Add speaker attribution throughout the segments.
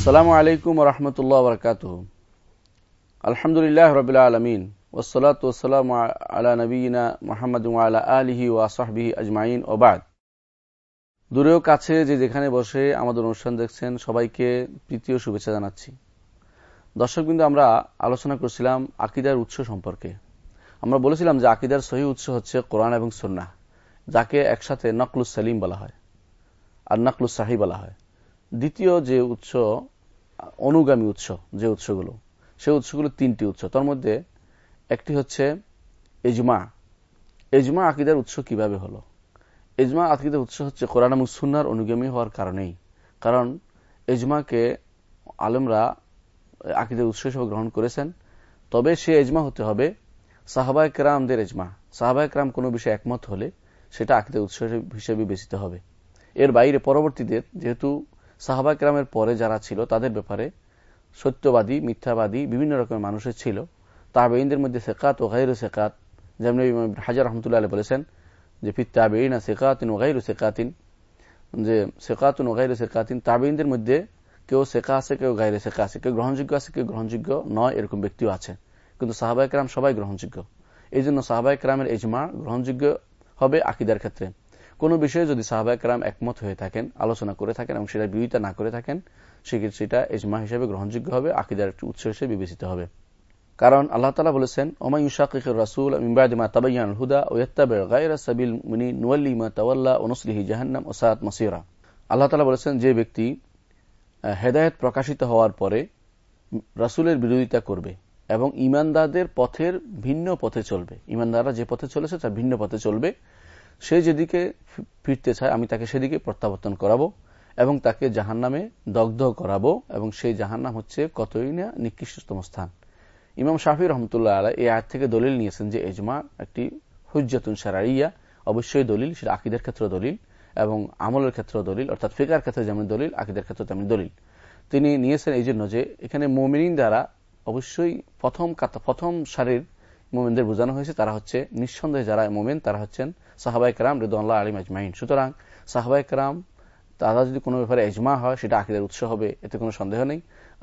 Speaker 1: আসসালামু আলাইকুম রহমতুল্লাহ বরকাত আলহামদুলিল্লাহ রবিল্লা আলমিন ওসলাত ওসালাম আলা নবীনা মোহাম্মদ আলা আলহি ওয়াসাহবিহি আজমাইন। ওবাদ দূরেও কাছে যে যেখানে বসে আমাদের অনুষ্ঠান দেখছেন, সবাইকে তৃতীয় শুভেচ্ছা জানাচ্ছি। দর্শক বিন্দু, আমরা আলোচনা করছিলাম আকিদার উৎস সম্পর্কে। আমরা বলেছিলাম যে আকিদার সহি উৎস হচ্ছে কোরআন এবং সন্না যাকে একসাথে নকলুস সালিম বলা হয় আর নকলুস সাহি বলা হয়। দ্বিতীয় যে উৎস, অনুগামী উৎস যে উৎসগুলো সে উৎসগুলো তিনটি উৎস। তার মধ্যে একটি হচ্ছে এজমা। এজমা আকিদার উৎস কীভাবে হলো? এজমা আকিদার উৎস হচ্ছে কোরআন এবং সুন্নার অনুগামী হওয়ার কারণেই। কারণ এজমাকে আলমরা আকিদের উৎস হিসেবে গ্রহণ করেছেন, তবে সে এজমা হতে হবে সাহাবায় কেরামদের এজমা। সাহাবায় কেরাম কোনো বিষয়ে একমত হলে সেটা আকিদের উৎস হিসেবে বেচিতে হবে। এর বাইরে পরবর্তীতে যেহেতু সাহাবা কেরামের পরে যারা ছিল, তাদের ব্যাপারে সত্যবাদী, মিথ্যাবাদী বিভিন্ন রকমের মানুষের ছিল। তাবেইনদের মধ্যে সেকাত ও গাইরু সেকাত। যেমন হাজার রহমতুল্লাহ বলেছেন, যে ফির তাবেইনা সেকাতিন ও গাইরু সেকাতিন। যে সেকাতুন ও গাইরু সেকাতিন তাবেইনদের মধ্যে কেউ শেখা আছে, কেউ গাইরে শেখা আছে, কেউ গ্রহণযোগ্য আছে, কেউ গ্রহণযোগ্য নয়, এরকম ব্যক্তিও আছে। কিন্তু সাহাবাই কেরাম সবাই গ্রহণযোগ্য। এই জন্য সাহাবাই কেরামের এজমা গ্রহণযোগ্য হবে আকিদার ক্ষেত্রে। কোনো বিষয়ে যদি সাহাবাই কেরাম একমত হয়ে থাকেন, আলোচনা করে থাকেন এবং সেটা বিরোধিতা না করে থাকেন, সেক্ষেত্রে সেটা এজমা হিসেবে গ্রহণযোগ্য হবে, আকিদার একটি উৎস হিসেবে বিবেচিত হবে। কারণ আল্লাহ তালা বলেছেন ওমাই ইউশাকিক রাসুল ইমবাদিমা তাবাইয়ান হুদা ও ইত্তাবের গায়রা সাবিল মুনি নুয়াল্লিমা তাওয়াল্লা ওনসলিহি জাহান্নাম ওসাদ মাসিরা। আল্লাহ তালা বলেছেন, যে ব্যক্তি হেদায়ত প্রকাশিত হওয়ার পরে রাসুলের বিরোধিতা করবে এবং ইমানদারদের পথের ভিন্ন পথে চলবে। ইমানদাররা যে পথে চলেছে, তার ভিন্ন পথে চলবে। সে যেদিকে ফিরতে চায়, আমি তাকে সেদিকে প্রত্যাবর্তন করাবো এবং তাকে জাহান নামে দগ্ধ করাবো এবং সেই জাহান নাম হচ্ছে কতই না নিকৃষ্টতম স্থান। ইমাম শাফি রহমতুল্লাহ আলা এই আয় থেকে দলিল নিয়েছেন যে এজমা একটি হুজ্জাতুন সারাইয়া অবশ্যই দলিল, সেটা আকিদের ক্ষেত্রে দলিল এবং আমলের ক্ষেত্রে দলিল, অর্থাৎ ফিকার ক্ষেত্রে যেমন দলিল, আকিদের ক্ষেত্রে তেমন দলিল। তিনি নিয়েছেন এই জন্য যে এখানে মোমিন দ্বারা অবশ্যই প্রথম প্রথম সারির মোমেনদের বোঝানো হয়েছে, তারা হচ্ছে নিঃসন্দেহে যারা মোমেন, তারা হচ্ছেন সাহাবাই কারাম রিদুল্লাহ আলিম আজমাইন। সুতরাং সাহাবাই কারাম, তারা যদি কোনো ব্যাপারে এজমা হয়, সেটা আকিদের উৎস হবে, এতে কোনো সন্দেহ নেই।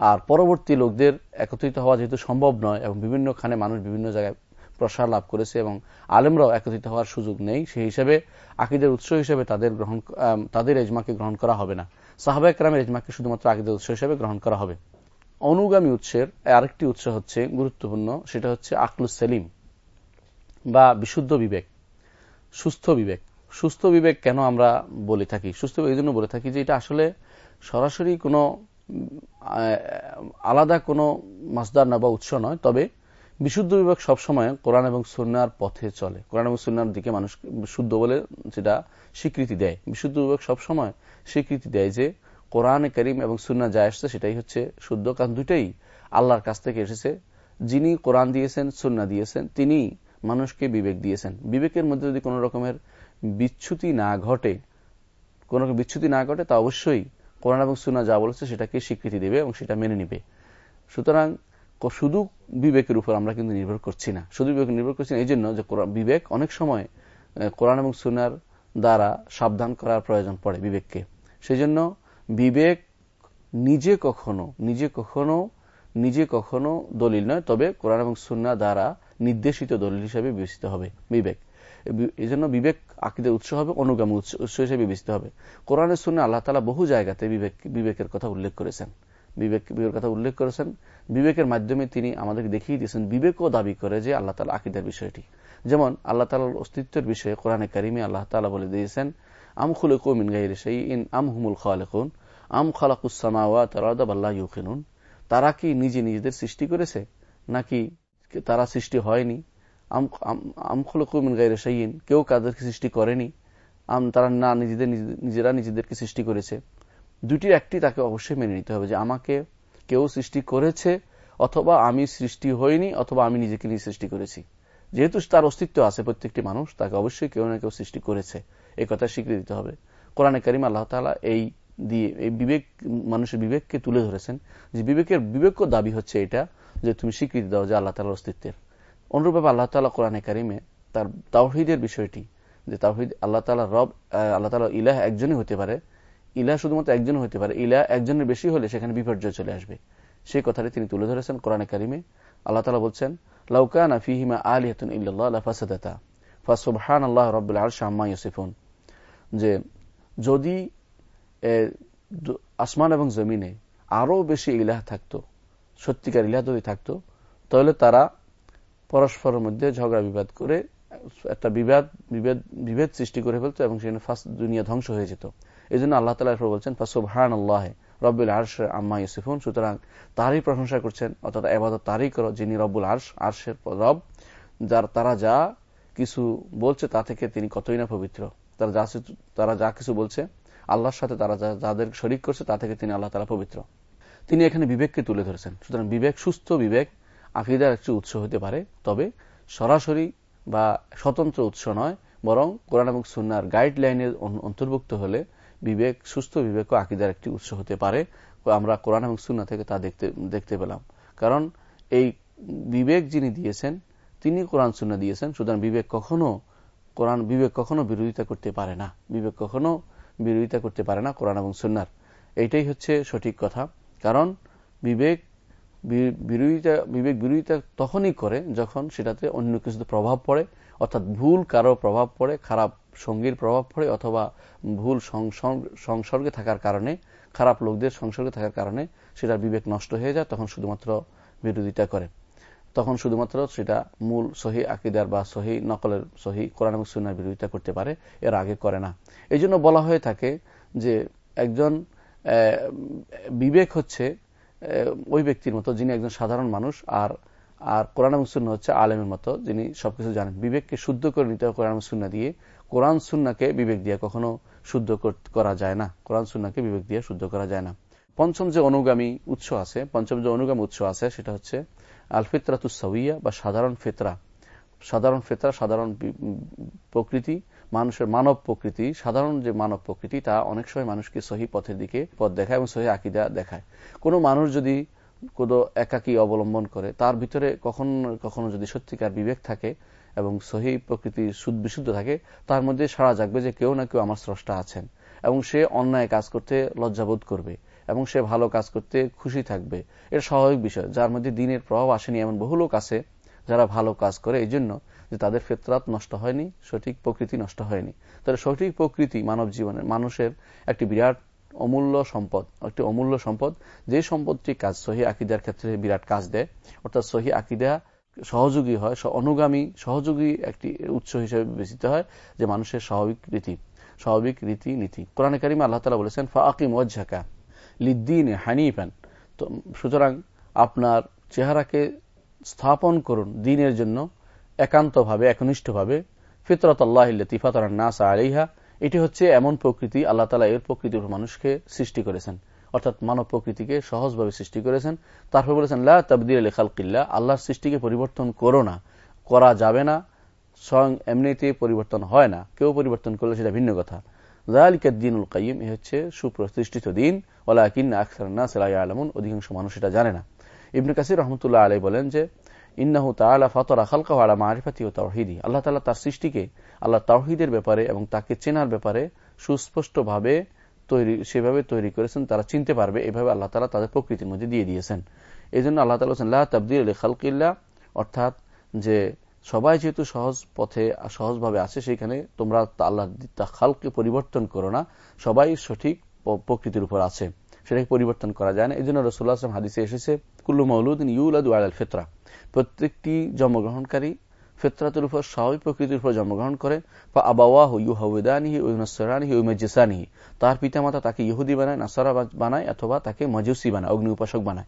Speaker 1: আর পরবর্তী লোকদের একত্রিত হওয়া যেহেতু সম্ভব নয় এবং বিভিন্ন খানে মানুষ বিভিন্ন জায়গায় প্রসার লাভ করেছে এবং আলেমরাও একত্রিত হওয়ার সুযোগ নেই, সেই হিসেবে আকিদের উৎস হিসেবে তাদের গ্রহণ তাদের এজমাকে গ্রহণ করা হবে না। সাহাবা একরামের এজমাকে শুধুমাত্র আকিদের উৎস হিসেবে গ্রহণ করা হবে। অনুগামী উৎসের আরেকটি উৎস হচ্ছে গুরুত্বপূর্ণ, সেটা হচ্ছে আকলুস সেলিম বা বিশুদ্ধ বিবেক, সুস্থ বিবেক। সুস্থ বিবেক কেন আমরা বলে থাকি? সুস্থ বিবেক এই জন্য বলে থাকি যে এটা আসলে সরাসরি কোনো আলাদা কোনো মাসদার না বা উৎস নয়, তবে বিশুদ্ধ বিবেক সবসময় কোরআন এবং সুনার পথে চলে। কোরআন এবং সুনার দিকে মানুষ শুদ্ধ বলে যেটা স্বীকৃতি দেয়। বিশুদ্ধ বিবেক সবসময় স্বীকৃতি দেয় যে কোরআন করিম এবং সুন্না যা আসছে সেটাই হচ্ছে শুদ্ধ। কারণ দুটাই আল্লাহর কাছ থেকে এসেছে। যিনি কোরআন দিয়েছেন সুন্না দিয়েছেন, তিনি মানুষকে বিবেক দিয়েছেন। বিবেকের মধ্যে যদি কোনো রকমের বিচ্ছুতি না ঘটে, কোন বিচ্ছুতি না ঘটে, তা অবশ্যই কোরআন এবং সুন্না যা বলেছে সেটাকে স্বীকৃতি দেবে এবং সেটা মেনে নিবে। সুতরাং শুধু বিবেকের উপর আমরা কিন্তু নির্ভর করছি না। শুধু বিবেক নির্ভর করছি না এই জন্য যে বিবেক অনেক সময় কোরআন এবং সুনার দ্বারা সাবধান করার প্রয়োজন পড়ে বিবেককে। সেই জন্য বিবেক নিজে কখনো নিজে কখনো নিজে কখনো দলিল নয়, তবে কোরআন এবং সুন্না দ্বারা নির্দেশিত দলিল হিসেবে বিবেচিত হবে বিবেক। এই জন্য বিবেক আকিদের উৎস হবে, অনুগামী উৎস হিসেবে বিবেচিত হবে। কোরআনের সুন্না আল্লাহ তালা বহু জায়গাতে বিবেক, বিবেকের কথা উল্লেখ করেছেন। বিবেক, বিবেকের কথা উল্লেখ করেছেন। বিবেকের মাধ্যমে তিনি আমাদেরকে দেখিয়ে দিয়েছেন, বিবেকও দাবি করে যে আল্লাহ তালা আকিদের বিষয়টি। যেমন আল্লাহ তালার অস্তিত্বের বিষয়ে কোরআনে কারিমে আল্লাহ তালা বলে দিয়েছেন আম খুলে কমিন গাইরে সেই ইন আম হুমুল খালেকুন আম খালাকুসামাওয়া তাল্লাহ ইউকিনুন তারা কি নিজে নিজেদের সৃষ্টি করেছে? নাকি তারা সৃষ্টি হয়নি? আম খুলে কমিন গাইরে সেইন কেউ কাদেরকে সৃষ্টি করেনি? আম, তারা না, নিজেদের নিজেরা নিজেদেরকে সৃষ্টি করেছে। দুটির একটি তাকে অবশ্যই মেনে নিতে হবে যে আমাকে কেউ সৃষ্টি করেছে অথবা আমি সৃষ্টি হইনি অথবা আমি নিজেকে নিয়ে সৃষ্টি করেছি। যেহেতু তার অস্তিত্ব আছে প্রত্যেকটি মানুষ, তাকে অবশ্যই কেউ না কেউ সৃষ্টি করেছে। এই কথা স্বীকৃতি দিতে হবে। কোরআনে করিম আল্লাহ তালা এই দিয়ে, এই বিবেক, মানুষের বিবেককে তুলে ধরেছেন যে বিবেকের বিবেক দাবি হচ্ছে এটা যে তুমি স্বীকৃতি দাও যে আল্লাহ তালার অস্তিত্বের। অনুরূপভাবে আল্লাহ তালা কোরআনে কারিমে তার তাওহিদের বিষয়টি, যে তাওহিদ আল্লাহ তালা রব আল্লাহ তালা ইলাহ একজনই হতে পারে ইলা শুধুমাত্র একজন হতে পারে ইলা একজনের বেশি হলে সেখানে বিপর্যয় চলে আসবে। সেই কথাটি তিনি তুলে ধরেছেন কোরআনে কারিমে। আল্লাহ তালা বলছেন লাউকানা ফিহিমা আলিহাতুন ইল্লাল্লাহ ফাসাদাতা ফাসুবহান আল্লাহ রব্বুল আরশ আম্মা ইউসিফুন যে যদি আসমান এবং জমিনে আরও বেশি ইলাহ থাকতো, সত্যিকার ইলাহ যদি থাকতো, তাহলে তারা পরস্পরের মধ্যে ঝগড়া বিবাদ করে, একটা বিবাদ বিভেদ বিভেদ সৃষ্টি করে ফেলতো এবং সেখানে ফার্স্ট দুনিয়া ধ্বংস হয়ে যেত। এই জন্য আল্লাহ তালা বলছেন ফাসুবহান আল্লাহ রব্বুল আর্শ আম্মা ইউসিফুন সুতরাং তারই প্রশংসা করছেন, অর্থাৎ এবাদত তারই করো, যিনি রব্বুল আর্শ, আর্শের রব, যার, তারা যা কিছু বলছে তা থেকে তিনি কতই না পবিত্র। তারা যা তারা যা কিছু বলছে, আল্লাহর সাথে তারা যাদের শরিক করছে, তা থেকে তিনি আল্লাহ তারা পবিত্র। তিনি এখানে বিবেককে তুলে ধরেছেন। সুতরাং বিবেক সুস্থ, বিবেক আকিদার একটি উৎস হতে পারে। তবে সরাসরি বা স্বতন্ত্র উৎস নয়, বরং কোরআন এবং সুনার গাইডলাইনের অন্তর্ভুক্ত হলে বিবেক সুস্থ বিবেক ও আকিদার একটি উৎস হতে পারে। আমরা কোরআন এবং সুন্না থেকে তা দেখতে দেখতে পেলাম। কারণ এই বিবেক যিনি দিয়েছেন, তিনি কোরআন সুন্না দিয়েছেন। সুতরাং বিবেক কখনো কোরআন বিবেক কখনো বিরোধিতা করতে পারে না। বিবেক কখনো বিরোধিতা করতে পারে না কোরআন এবং সুন্নার। এইটাই হচ্ছে সঠিক কথা। কারণ বিবেক বিরোধিতা বিবেক বিরোধিতা তখনই করে যখন সেটাতে অন্য কিছু প্রভাব পড়ে, অর্থাৎ ভুল কারও প্রভাব পড়ে, খারাপ সঙ্গীর প্রভাব পড়ে, অথবা ভুল সংসর্গে থাকার কারণে, খারাপ লোকদের সংসর্গে থাকার কারণে সেটার বিবেক নষ্ট হয়ে যায়, তখন শুধুমাত্র বিরোধিতা করে। তখন শুধুমাত্র সেটা মূল সহি আকিদার বা সহি নকলের সহি কোরআন এবং সুনার বিরোধিতা করতে পারে, এর আগে করে না। এই বলা হয়ে থাকে যে একজন বিবেক হচ্ছে ওই ব্যক্তির মতো যিনি একজন সাধারণ মানুষ, আর আর কোরআন এবং সুন্না হচ্ছে আলেমের মতো যিনি সবকিছু জানেন। বিবেককে শুদ্ধ করে নিতে হবে কোরআন সুন্না দিয়ে। কোরআন সুন্নাকে বিবেক দিয়ে কখনো শুদ্ধ করা যায় না। কোরআন সুন্নাকে বিবেক দিয়ে শুদ্ধ করা যায় না। পঞ্চম যে অনুগামী উৎস আছে, পঞ্চম যে অনুগামী উৎস আছে, সেটা হচ্ছে আল ফিতরাতুসাউইয়া বা সাধারণ ফেতরা। সাধারণ ফেতরা, সাধারণ প্রকৃতি, মানুষের মানব প্রকৃতি, সাধারণ যে মানব প্রকৃতি, তা অনেক সময় মানুষকে সহি পথের দিকে পথ দেখায় এবং সহি আকিদা দেখায়। কোনো মানুষ যদি কোনো একাকী অবলম্বন করে, তার ভিতরে কখনো কখনো যদি সত্যিকার বিবেক থাকে এবং সহি প্রকৃতি সুদ বিশুদ্ধ থাকে, তার মধ্যে সারা জাগবে যে কেউ না কেউ আমার স্রষ্টা আছেন এবং সে অন্যায় কাজ করতে লজ্জাবোধ করবে। এবং সে ভালো কাজ করতে খুশি থাকবে। এটা স্বাভাবিক বিষয়। যার মধ্যে দিনের প্রভাব আসেনি এমন বহু লোক আছে যারা ভালো কাজ করে। এই জন্য যে তাদের ফেতরাত নষ্ট হয়নি, সঠিক প্রকৃতি নষ্ট হয়নি। তাহলে সঠিক প্রকৃতি মানব জীবনের, মানুষের একটি বিরাট অমূল্য সম্পদ, একটি অমূল্য সম্পদ। যে সম্পদটি কাজ, সহি আকিদার ক্ষেত্রে বিরাট কাজ দেয়। অর্থাৎ সহি আকিদা সহযোগী হয় অনুগামী, সহযোগী একটি উৎস হিসেবে বিবেচিত হয় যে মানুষের স্বাভাবিক রীতি স্বাভাবিক রীতি নীতি কোরআনে কারিমা আল্লাহ তালা বলেছেন, ফা আকিম ওয়াজ্জাকা লিদ্দিন হানিফান। তো সুতরাং আপনার চেহারাকে স্থাপন করুন দিনের জন্য একান্তভাবে, একনিষ্ঠভাবে। ফিতরত আল্লাহ তিফাতর নাসা আলিহা এটি হচ্ছে এমন প্রকৃতি, আল্লাহ তালা এর প্রকৃতির মানুষকে সৃষ্টি করেছেন। অর্থাৎ মানব প্রকৃতিকে সহজভাবে সৃষ্টি করেছেন। তারপর বলেছেন, লা তাবদির আলী খালকিল্লা আল্লাহর সৃষ্টিকে পরিবর্তন করো না। করা যাবে না, স্বয়ং এমনিতে পরিবর্তন হয় না। কেউ পরিবর্তন করলে সেটা ভিন্ন কথা। জালিকা দিনুল কাইম এ হচ্ছে সুপ্রতিষ্ঠিত দিন। ওলা কিন্না আখসার না সেলাই আলমুন অধিকাংশ মানুষ এটা জানে না। ইবনে কাসির রহমতুল্লাহ আলাই বলেন যে, ইন্নাহু তালা ফতরা খালকা আলা মারিফাতি ও তাওহিদি। আল্লাহ তালা তার সৃষ্টিকে আল্লাহ তাওহিদের ব্যাপারে এবং তাকে চেনার ব্যাপারে সুস্পষ্টভাবে তৈরি, সেভাবে তৈরি করেছেন, তারা চিনতে পারবে। এভাবে আল্লাহ তালা তাদের প্রকৃতির মধ্যে দিয়ে দিয়েছেন। এই জন্য আল্লাহ তালা লাহ তাবদির আলী খালকিল্লা অর্থাৎ যে সবাই যেহেতু সহজ পথে, সহজভাবে আছে সেখানে তোমরা আল্লাহ খালকে পরিবর্তন করো না। সবাই সঠিক প্রকৃতির উপর আছে, সেটাকে পরিবর্তন করা যায় না। এই জন্য রসুল্লাহ আসলাম হাদিসে এসেছে, কুল্লু মৌলুদ্দিন ইউলাদ আল ফেতরা। প্রত্যেকটি জন্মগ্রহণকারী ফেতরাতের উপর, স্বাভাবিক প্রকৃতির উপর জন্মগ্রহণ করে। বা আবাওয়াহ ইউ হাউদানিহি ওই নসরানিহি ওই মজ্জেসানিহি তার পিতামাতা তাকে ইহুদি বানায়, নাসারা বানায় অথবা তাকে মজুসি বানায়, অগ্নি উপাসক বানায়।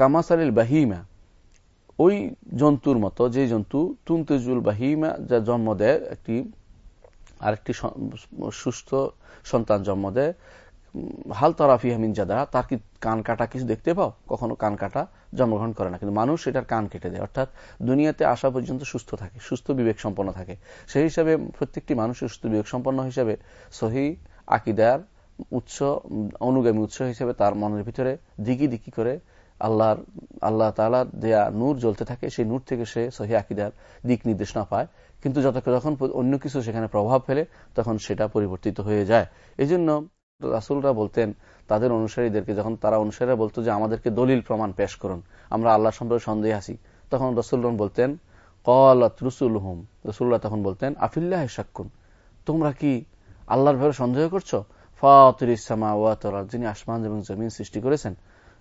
Speaker 1: কামাসালিল বাহিমা ওই জন্তুর মতো যে জন্তু তুমতেজুল বাহিমা, যা জন্ম দেয় একটি, আরেকটি সুস্থ সন্তান জন্ম দেয়। হাল তারাফি হামিন জাদা, তার কি কান কাটা কিছু দেখতে পাও? কখনো কান কাটা জন্মগ্রহণ করে না, কিন্তু মানুষ এটার কান কেটে দেয়। অর্থাৎ দুনিয়াতে আসা পর্যন্ত সুস্থ থাকে, সুস্থ বিবেক সম্পন্ন থাকে। সেই হিসাবে প্রত্যেকটি মানুষের সুস্থ বিবেক সম্পন্ন হিসাবে সহি আকিদার উৎস, অনুগামী উৎস হিসেবে তার মনের ভিতরে দিকি দিকি করে আল্লাহর আল্লাহ তালা দেয়া নূর জ্বলতে থাকে, সেই নূর থেকে সে সহি আকিদার দিক নির্দেশনা পায়। কিন্তু যতক্ষণ যখন অন্য কিছু সেখানে প্রভাব ফেলে, তখন সেটা পরিবর্তিত হয়ে যায়। এই জন্য রাসুলরা বলতেন, তাদের অনুসারীদেরকে, যখন তারা অনুসারীরা বলতো যে, আমাদেরকে দলিল প্রমাণ পেশ করুন, আমরা আল্লাহ সম্পর্কে সন্দেহ আসি তখন রসুল্লাহ বলতেন, কলাত রসুল হুম রসুল্লাহ তখন বলতেন, আফিল্লাহ শাক্কুন, তোমরা কি আল্লাহর ভাবে সন্দেহ করছ? ফাতির ইসামা ওয়াতরা যিনি আসমান এবং জমিন সৃষ্টি করেছেন।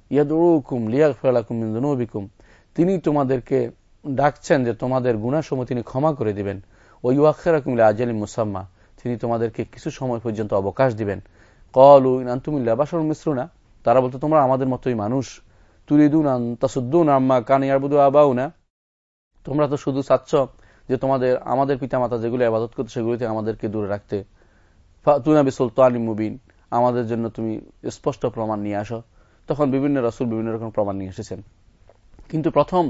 Speaker 1: ইয়াদুকুম লিয়াক ফেলাকুম মিন্দুবিকুম তিনি তোমাদেরকে ডাকছেন যে তোমাদের গুণাসমূহ তিনি ক্ষমা করে দিবেন। ওই ওয়াক্ষেরাকুম আজালি মুসাম্মা। তিনি তোমাদেরকে কিছু সময় পর্যন্ত অবকাশ দিবেন। কলু ইনান্তুমিল্লা বাসর মিশ্রুনা তারা বলতো, তোমরা আমাদের মতোই মানুষ। তুলিদুন তাসুদ্দুন আম্মা কানিয়ারবুদু আবাউ না তোমরা তো শুধু চাচ্ছ যে তোমাদের, আমাদের পিতামাতা যেগুলো আবাদত করতো সেগুলিতে আমাদেরকে দূরে রাখতে। তুনাবি সুলতান মুবিন। আমাদের জন্য তুমি স্পষ্ট প্রমাণ নিয়ে আসো। তখন বিভিন্ন রাসুল বিভিন্ন রকম প্রমাণ নিয়ে এসেছেন। কিন্তু প্রথম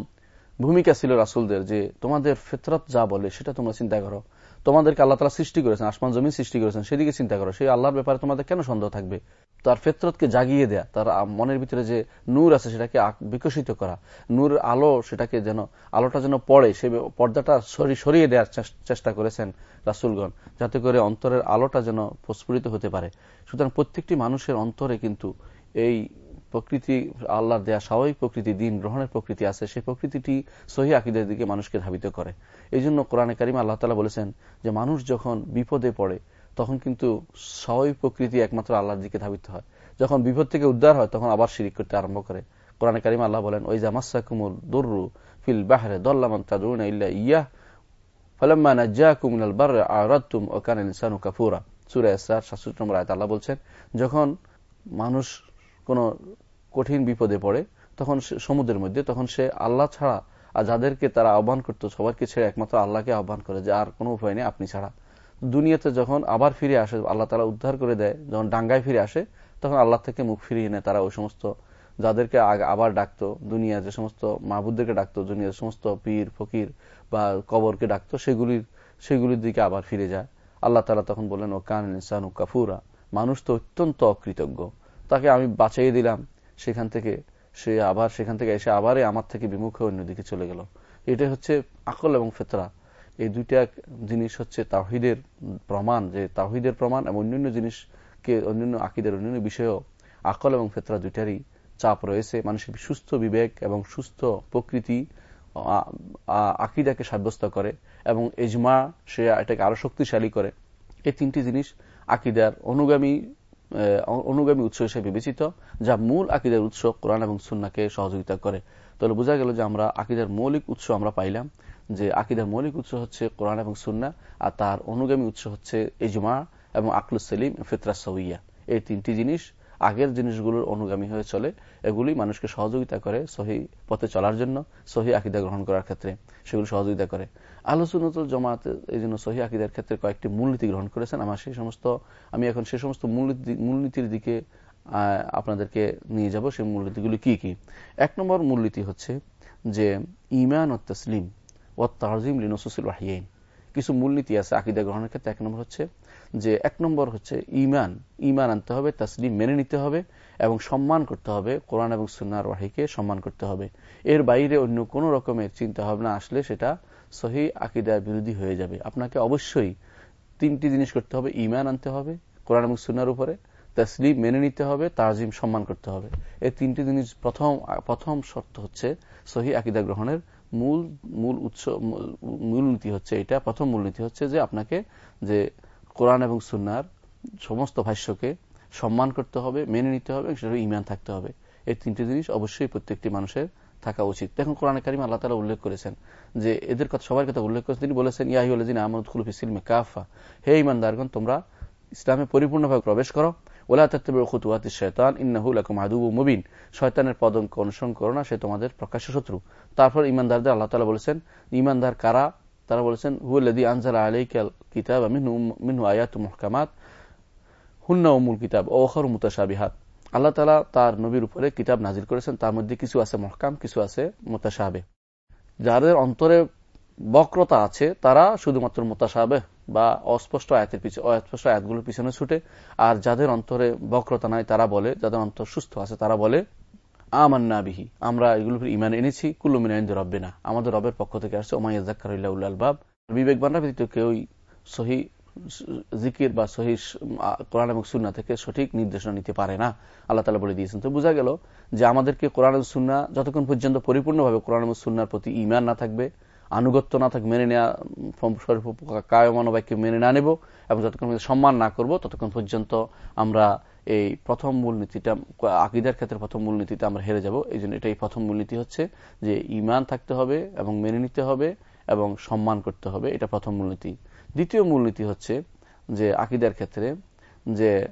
Speaker 1: ভূমিকা ছিল রাসুলদের যে তোমাদের ফেতরত যা বলে সেটা তোমরা চিন্তা করো। তোমাদেরকে আল্লাহ তালা সৃষ্টি করেছেন, আসমান জমিন সৃষ্টি করেছেন, সেদিকে চিন্তা করো। সেই আল্লাহর ব্যাপারে তোমাদের কেন সন্দেহ থাকবে? তার ফেতরতকে জাগিয়ে দেয়া, তার মনের ভিতরে যে নূর আছে সেটাকে বিকশিত করা। নূর আলো সেটাকে যেন, আলোটা যেন পড়ে, সে পর্দাটা সরিয়ে দেওয়ার চেষ্টা করেছেন রাসুলগণ, যাতে করে অন্তরের আলোটা যেন প্রস্ফুরিত হতে পারে। সুতরাং প্রত্যেকটি মানুষের অন্তরে কিন্তু এই প্রকৃতি, আল্লাহর দেয়া স্বাভাবিক প্রকৃতি, দিন গ্রহণের প্রকৃতি আছে, সেই প্রকৃতিটি সহি আকিদের দিকে মানুষকে ধাবিত করে। এই জন্য কোরআনে কারিম আল্লাহ তালা বলেছেন যে, মানুষ যখন বিপদে পড়ে, তখন কিন্তু স্বাভাবিক প্রকৃতি একমাত্র আল্লাহর দিকে ধাবিত হয়। যখন বিপদ থেকে উদ্ধার হয়, তখন আবার শিরিক করতে আরম্ভ করে। কোরআনে কারিম আল্লাহ বলেন ওই জামাসা কুমুল দুর্রু ফিল বাহরে দল্লামান তাদুন ইল্লা ইয়া 67 নম্বর বলছেন, যখন মানুষ কোন কঠিন বিপদে পড়ে, তখন সমুদ্রের মধ্যে, তখন সে আল্লাহ ছাড়া আর যাদেরকে তারা আহ্বান করতো সবাইকে ছেড়ে একমাত্র আল্লাহকে আহ্বান করে যে আর কোনো উপায় নেই আপনি ছাড়া। দুনিয়াতে যখন আবার ফিরে আসে, আল্লাহ তারা উদ্ধার করে দেয়, যখন ডাঙ্গায় ফিরে আসে, তখন আল্লাহ থেকে মুখ ফিরিয়ে নেয়, তারা ওই সমস্ত যাদেরকে আবার ডাকতো দুনিয়া যে সমস্ত মাহবুদদেরকে ডাকতো, দুনিয়ার সমস্ত পীর, ফকির বা কবরকে ডাকতো, সেগুলির সেগুলির দিকে আবার ফিরে যায়। আল্লাহ তালা তখন বললেন ও কান ইনসানু কাফুরা। মানুষ তো অত্যন্ত অকৃতজ্ঞ। তাকে আমি বাঁচাইয়ে দিলাম। সেখান থেকে সে আবার, সেখান থেকে এসে আবারই আমার থেকে বিমুখে অন্যদিকে চলে গেল। এটা হচ্ছে আকল এবং ফেতরা। এই দুইটা জিনিস হচ্ছে তাহিদের প্রমাণ, যে তাহিদের প্রমাণ এবং অন্যান্য জিনিসকে, অন্যান্য আকিদের অন্যান্য বিষয়েও আকল এবং ফেতরা দুইটারই চাপ রয়েছে। মানুষের সুস্থ বিবেক এবং সুস্থ প্রকৃতি আকিদাকে সাব্যস্ত করে এবং এজমা সে এটাকে আরও শক্তিশালী করে। এই তিনটি জিনিস আকিদার অনুগামী অনুগামী উৎস হিসেবে বিবেচিত, যা মূল আকিদের উৎস কোরআন এবং সুন্নাকে সহযোগিতা করে। তাহলে বোঝা গেল যে আমরা আকিদের মৌলিক উৎস আমরা পাইলাম, যে আকিদের মৌলিক উৎস হচ্ছে কোরআন এবং সুন্না, আর তার অনুগামী উৎস হচ্ছে ইজমা এবং আকলুস সেলিম ফিতরা সৌইয়া। এই তিনটি জিনিস আগের জিনিসগুলোর অনুগামী হয়ে চলে এগুলি মানুষকে সহযোগিতা করে সহি পথে চলার জন্য, সহি আকিদা গ্রহণ করার ক্ষেত্রে সেগুলি সহযোগিতা করে। আলোচনত জমাতে এই জন্য সহি আকিদার ক্ষেত্রে কয়েকটি মূলনীতি গ্রহণ করেছেন। আমার সেই সমস্ত, আমি এখন সেই সমস্ত মূলনীতির দিকে আপনাদেরকে নিয়ে যাব। সেই মূলনীতিগুলি কি কি? এক নম্বর মূলনীতি হচ্ছে যে ইমান ও তসলিম ও তাজিম লিনসুসুল ওয়াহিয়াইন। কিছু মূলনীতি আছে আকিদা গ্রহণের ক্ষেত্রে। এক নম্বর হচ্ছে যে, এক নম্বর হচ্ছে ইমান ইমান আনতে হবে, তাসলিম মেনে নিতে হবে এবং সম্মান করতে হবে। কোরআন এবং সুনার ওয়াহিকে সম্মান করতে হবে। এর বাইরে অন্য কোন রকমের চিন্তা ভাবনা আসলে সেটা সহি আকিদার বিরোধী হয়ে যাবে। আপনাকে অবশ্যই তিনটি জিনিস করতে হবে। ইমান আনতে হবে, কোরআন এবং সুনার উপরে। তসলিম মেনে নিতে হবে, তাজিম সম্মান করতে হবে। এই তিনটি জিনিস প্রথম প্রথম শর্ত হচ্ছে সহি আকিদা গ্রহণের মূল মূল উৎস মূলনীতি হচ্ছে এটা, প্রথম মূলনীতি হচ্ছে যে আপনাকে যে কোরআন এবং সুনার সমস্ত ভাষ্যকে সম্মান করতে হবে, মেনে নিতে হবে সেটা ইমান থাকতে হবে। এই তিনটি জিনিস অবশ্যই প্রত্যেকটি মানুষের থাকা উচিত। দেখুন, কোরআন কারিম আল্লাহ তালা উল্লেখ করেছেন যে এদের কথা, সবার কথা উল্লেখ করেছেন। তিনি বলেছেন ইয়াহিউদ্দিন আহমদ খুলুফ ইসলিমে কাফা হে ইমানদারগণ তোমরা ইসলামে পরিপূর্ণভাবে প্রবেশ করো ওলা শয়তানের পদঙ্ক অনুসরণ করো না, সে তোমাদের প্রকাশ্য শত্রু। তারপর ইমানদারদের আল্লাহ তালা বলেছেন ইমানদার কারা? তারা বলেছেন হুয়াল্লাদি আনজালা আলাইকাল কিতাব মিনহু আয়াত মহকামাত, হুন্না কিতাব ওখর মুতাসাবিহাত আল্লাহ তালা তার নবীর উপরে কিতাব নাজির করেছেন, তার মধ্যে কিছু আছে মহকাম, কিছু আছে মোতাসাবে যাদের অন্তরে বক্রতা আছে, তারা শুধুমাত্র মোতাসাবে বা অস্পষ্ট আয়াতের পিছনে অস্পষ্ট আয়াতগুলোর পিছনে ছুটে। আর যাদের অন্তরে বক্রতা নাই, তারা বলে, যাদের অন্তর সুস্থ আছে, তারা বলে, আমান্না আমরা এগুলোর ইমান এনেছি কুল্লুমিন রব্বে না আমাদের রবের পক্ষ থেকে আসছে ওমাইয়াজাক্কার আলবাব বিবেকবানরা ব্যতীত কেউই সহি জিকির বা সহি কোরআন এবং সুন্না থেকে সঠিক নির্দেশনা নিতে পারে না। আল্লাহ তালা বলে দিয়েছেন। তো বোঝা গেল যে আমাদেরকে কোরআন সুন্না যতক্ষণ পর্যন্ত পরিপূর্ণভাবে কোরআন এবং সুন্নার প্রতি ইমান না থাকবে আনুগত্য না থাকবে মেনে নেওয়া কায়মান বাক্যে মেনে না নেব এবং যতক্ষণ সম্মান না করব, ততক্ষণ পর্যন্ত আমরা এই প্রথম মূলনীতিটা, আকিদার ক্ষেত্রে প্রথম মূলনীতিতে আমরা হেরে যাব। এই জন্য এটাই প্রথম মূলনীতি হচ্ছে যে ইমান থাকতে হবে এবং মেনে নিতে হবে এবং সম্মান করতে হবে। এটা প্রথম মূলনীতি। দ্বিতীয় মূলনীতি হচ্ছে যে আকিদার ক্ষেত্রে যে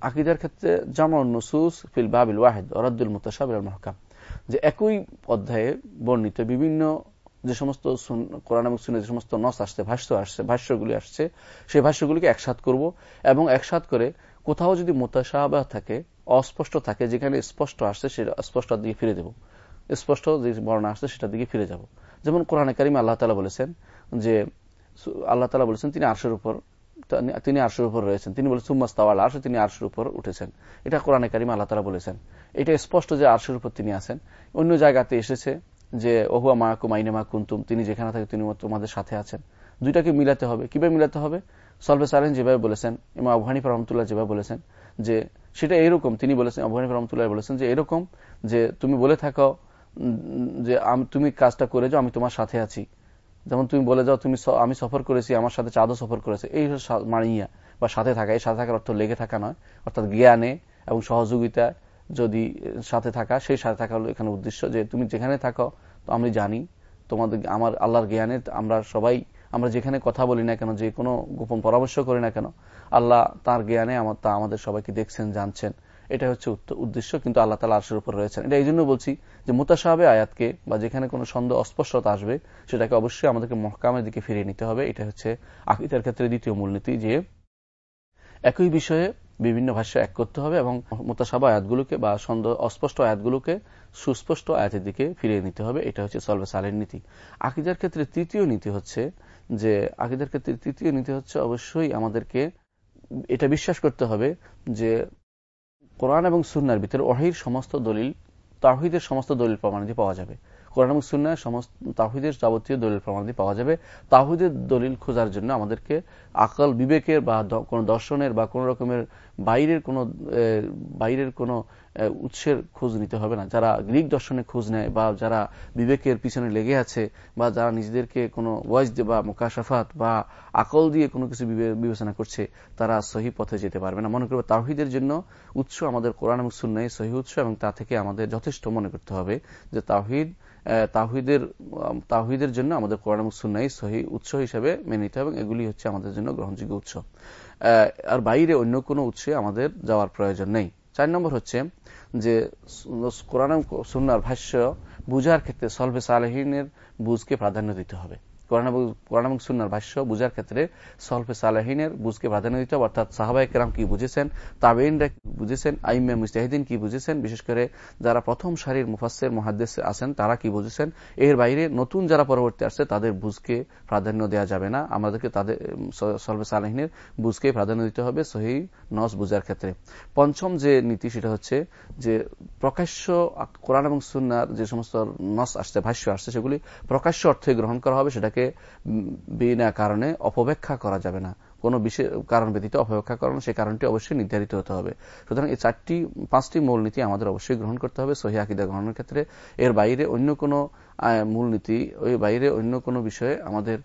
Speaker 1: আকিদার ক্ষেত্রে জামর নসুস ফিল বাবিল ওয়াহেদ অরাদ্দুল মুতাসাবিল মহকাম যে একই অধ্যায়ে বর্ণিত বিভিন্ন যে সমস্ত কোরআন এবং সুনে যে সমস্ত নস আসছে, ভাষ্য আসছে, ভাষ্যগুলি আসছে, সেই ভাষ্যগুলিকে একসাথ করব এবং একসাথ করে কোথাও যদি মোতাসাবা থাকে, অস্পষ্ট থাকে, যেখানে স্পষ্ট আসছে সেটা, স্পষ্ট দিকে ফিরে দেব। স্পষ্ট যে বর্ণনা আসছে সেটার দিকে ফিরে যাব। যেমন কোরআনে কারিম আল্লাহ তালা বলেছেন যে আল্লাহ তালা বলেছেন, তিনি আরশের উপর তিনি আরশের উপর রয়েছেন। তিনি বলেছেন সুম্মাস্তাওয়াল আরশে তিনি আরশের উপর উঠেছেন। এটা কোরআনে কারিম আল্লাহ তালা বলেছেন। এটা স্পষ্ট যে আরশের উপর তিনি আছেন। অন্য জায়গাতে এসেছে যে ওহুয়া মাহকুম আইনেমা কুন্তুম তিনি যেখানে থাকে তিনি তোমাদের সাথে আছেন। দুইটাকে মিলাতে হবে। কীভাবে মিলাতে হবে? সলভে সালেন যেভাবে বলেছেন এবং আবহানিফ রহমতুল্লাহ যেভাবে বলেছেন, যে সেটা এরকম, তিনি বলেছেন আবহানিফ রহমতুল্লাহ বলেছেন যে এরকম, যে তুমি বলে থাকো যে তুমি কাজটা করে যাও, আমি তোমার সাথে আছি। যেমন তুমি বলে যাও, তুমি আমি সফর করেছি, আমার সাথে চাঁদও সফর করেছে। এই মানিয়া, বা সাথে থাকা। এই সাথে থাকার অর্থ লেগে থাকা নয়, অর্থাৎ জ্ঞানে এবং সহযোগিতা যদি সাথে থাকা, সেই সাথে থাকা হলো এখানে উদ্দেশ্য যে তুমি যেখানে থাকো, তো আমি জানি, তোমাদের আমার আল্লাহর জ্ঞানে আমরা সবাই, আমরা যেখানে কথা বলি না কেন, যে কোনো গোপন পরামর্শ করি না কেন, আল্লাহ তার জ্ঞানে আমার, তা আমাদের সবাইকে দেখছেন, জানছেন। এটা হচ্ছে উদ্দেশ্য, কিন্তু আল্লাহ তালা আরশের উপর রয়েছেন। এটা এই জন্য বলছি যে মোতাসাহাবে আয়াতকে বা যেখানে কোনো সন্দেহ, অস্পষ্টতা আসবে, সেটাকে অবশ্যই আমাদেরকে মহকামের দিকে ফিরিয়ে নিতে হবে। এটা হচ্ছে আকিতার ক্ষেত্রে দ্বিতীয় মূলনীতি যে, একই বিষয়ে বিভিন্ন ভাষ্য এক করতে হবে এবং মোতাসাবা আয়াতগুলোকে বা সন্দেহ অস্পষ্ট আয়াতগুলোকে সুস্পষ্ট আয়াতের দিকে ফিরিয়ে নিতে হবে। এটা হচ্ছে সলভে সালের নীতি। আকিদার ক্ষেত্রে তৃতীয় নীতি হচ্ছে যে, আকিদার ক্ষেত্রে তৃতীয় নীতি হচ্ছে অবশ্যই আমাদেরকে এটা বিশ্বাস করতে হবে যে, কোরআন এবং সুন্নার ভিতরে অহির সমস্ত দলিল তাহিদের সমস্ত দলিল প্রমাণাদি পাওয়া যাবে। কোরআন এবং সুন্নায় সমস্ত তাহিদের যাবতীয় দলিল প্রমাণাদি পাওয়া যাবে। তাহিদের দলিল খোঁজার জন্য আমাদেরকে আকল বিবেকের বা কোন দর্শনের বা কোন রকমের বাইরের কোন বাইরের কোন উৎসের খোঁজ নিতে হবে না। যারা গ্রিক দর্শনে খোঁজ নেয় বা যারা বিবেকের পিছনে লেগে আছে বা যারা নিজেদেরকে কোনো ওয়াইজ বা মোকাশাফাত বা আকল দিয়ে কোনো কিছু বিবেচনা করছে, তারা সহি পথে যেতে পারবে না। মনে করবে তাহিদের জন্য উৎস আমাদের কোরআন এবং সুন্নাই সহি উৎস এবং তা থেকে আমাদের যথেষ্ট মনে করতে হবে যে তাহিদ তাহিদের তাহিদের জন্য আমাদের কোরআন এবং সুন্নাই সহি উৎস হিসেবে মেনে নিতে হবে এগুলি হচ্ছে আমাদের জন্য গ্রহণযোগ্য উৎস। আর বাইরে অন্য কোনো উৎসে আমাদের যাওয়ার প্রয়োজন নেই। চার নম্বর হচ্ছে যে কোরআন সুন্নার ভাষ্য বুঝার ক্ষেত্রে সলভে সালেহিনের বুঝকে প্রাধান্য দিতে হবে। কোরআন এবং সুন্নার ভাষ্য বুঝার ক্ষেত্রে সলফে সালাহিনের বুঝকে প্রাধান্য দিতে হবে। অর্থাৎ সাহাবাই কেরাম কি বুঝেছেন? তাবেইনরা কি বুঝেছেন? আইমে মুস্তাহিদিন কি বুঝেছেন? বিশেষ করে যারা প্রথম সারির মুফাসের মহাদ্দেশ আছেন, তারা কি বুঝেছেন? এর বাইরে নতুন যারা পরবর্তী আসছে, তাদের বুঝকে প্রাধান্য দেওয়া যাবে না। আমাদেরকে তাদের সলফে সালাহিনের বুঝকে প্রাধান্য দিতে হবে সহি নস বুঝার ক্ষেত্রে। পঞ্চম যে নীতি সেটা হচ্ছে যে প্রকাশ্য কোরআন এবং সুন্নার যে সমস্ত নস আসছে, ভাষ্য আসছে, সেগুলি প্রকাশ্য অর্থে গ্রহণ করা হবে। সেটাকে বিনা কারণে অপব্যাখ্যা করা যাবে না। কোনো বিশেষ কারণ ব্যতীত অপেক্ষা করানো, সেই কারণটি অবশ্যই নির্ধারিত হতে হবে। সুতরাং এই চারটি, পাঁচটি মূলনীতি আমাদের অবশ্যই গ্রহণ করতে হবে সহি আকিদা গ্রহণের ক্ষেত্রে। এর বাইরে অন্য কোনো মূলনীতি ওই বাইরে অন্য কোনো বিষয়ে আমাদের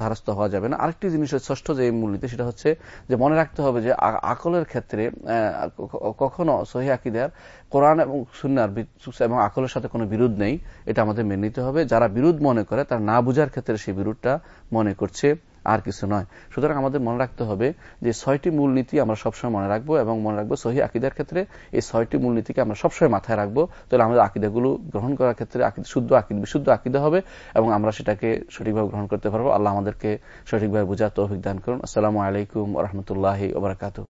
Speaker 1: ধারস্থ হওয়া যাবে না। আরেকটি জিনিস ষষ্ঠ যে মূলনীতি, সেটা হচ্ছে যে মনে রাখতে হবে যে আকলের ক্ষেত্রে কখনো সহি আকিদার কোরআন এবং সুন্নার এবং আকলের সাথে কোনো বিরোধ নেই, এটা আমাদের মেনে নিতে হবে। যারা বিরোধ মনে করে, তার না বুঝার ক্ষেত্রে সেই বিরোধটা মনে করছে। আর কিছু নয়। সুতরাং আমাদের মনে রাখতে হবে যে ছয়টি মূলনীতি আমরা সবসময় মনে রাখব এবং মনে রাখব সহি আকিদার ক্ষেত্রে এই ছয়টি মূলনীতিকে আমরা সবসময় মাথায় রাখব। তাহলে আমাদের আকিদাগুলো গ্রহণ করার ক্ষেত্রে শুদ্ধ আকিদ, বিশুদ্ধ আকিদা হবে এবং আমরা সেটাকে সঠিকভাবে গ্রহণ করতে পারব। আল্লাহ আমাদেরকে সঠিকভাবে বোঝা তৌফিক দান করুন। আসসালামু আলাইকুম রহমতুল্লাহ ওবরাকাতু